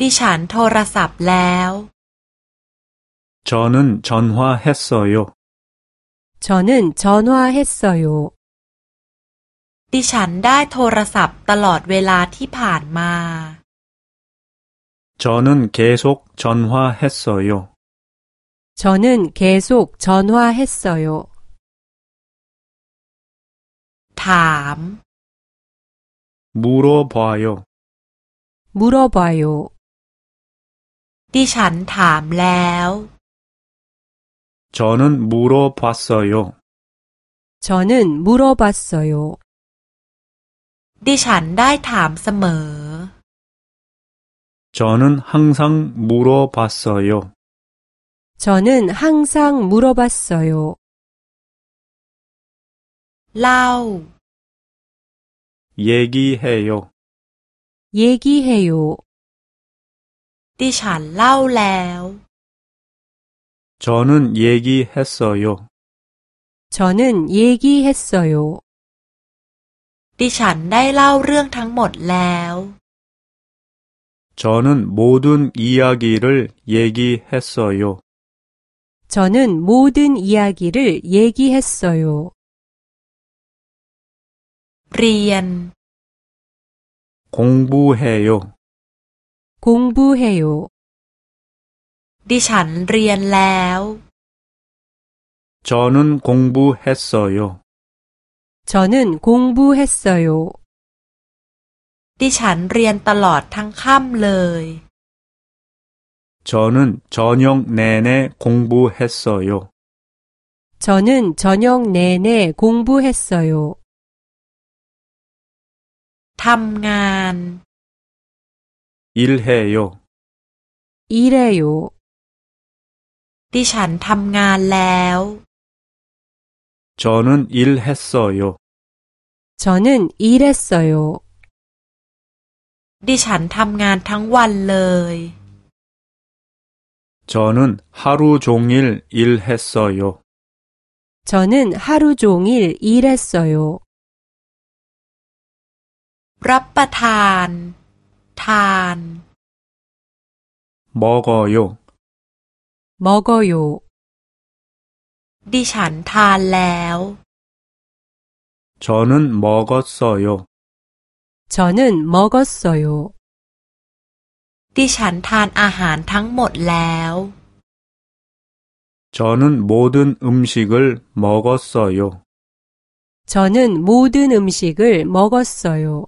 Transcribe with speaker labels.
Speaker 1: ดิฉันโทรศัพท์แล้ว
Speaker 2: 저는 전화했어요
Speaker 3: 저는 전화했어요
Speaker 1: ดิฉันได้โทรศัพท์ตลอดเวลาที่ผ่านมา
Speaker 2: 저는 계속 전화했어요
Speaker 3: 저는 계속 전화했어요
Speaker 1: ถาม
Speaker 2: 물어봐요
Speaker 3: 물어봐요
Speaker 1: ดิฉันถามแล้ว
Speaker 2: 저는 물어봤어요
Speaker 3: 저는 물어봤어요
Speaker 1: ดิฉันได้ถามเสมอ
Speaker 2: 저는 항상 물어봤어요
Speaker 3: 저는 항상 물어봤어요
Speaker 1: เล่า
Speaker 2: 얘기해요
Speaker 3: 얘기해요
Speaker 1: ดิฉันเล่าแล้ว
Speaker 2: 저는 얘기했어요
Speaker 3: 저는 얘기했어요
Speaker 1: ดิฉันได้เล่าเรื่องทั้งหมดแล้ว
Speaker 2: 저는 모든 이야기를 얘기했어요
Speaker 3: 저는 모든 이야기를 얘기했어요
Speaker 1: เรียน
Speaker 2: 공부해요
Speaker 3: 공부해요
Speaker 1: ดิฉันเรียนแล้ว
Speaker 2: 저는 공부했어요
Speaker 3: 저는 공부했어요
Speaker 1: ดิฉันเรียนตลอดทั้งค่ำเลย
Speaker 2: 저는 저녁 내내 공부했어요
Speaker 3: 저는 저녁 내내 공부했어요
Speaker 1: ทำงาน
Speaker 2: 일해요
Speaker 3: 일해요
Speaker 1: ดิฉันทำงานแล้ว
Speaker 2: 저는 일했어요
Speaker 3: 저는 일했어요
Speaker 1: ดิฉันทำงานทั้งวันเลย
Speaker 2: 저는 하루 종일 일했어요
Speaker 3: 저는 하루 종일 일했어요
Speaker 1: รับประทาน ทาน
Speaker 2: 먹어요
Speaker 3: 먹어요
Speaker 1: ดิฉันทานแล้ว
Speaker 2: 저는 먹었어요
Speaker 3: 저는 먹었어요
Speaker 1: ดิฉันทานอาหารทั้งหมดแล้ว
Speaker 2: 저는 모든 음식을 먹었어요
Speaker 3: 저는 모든 음식을 먹었어요.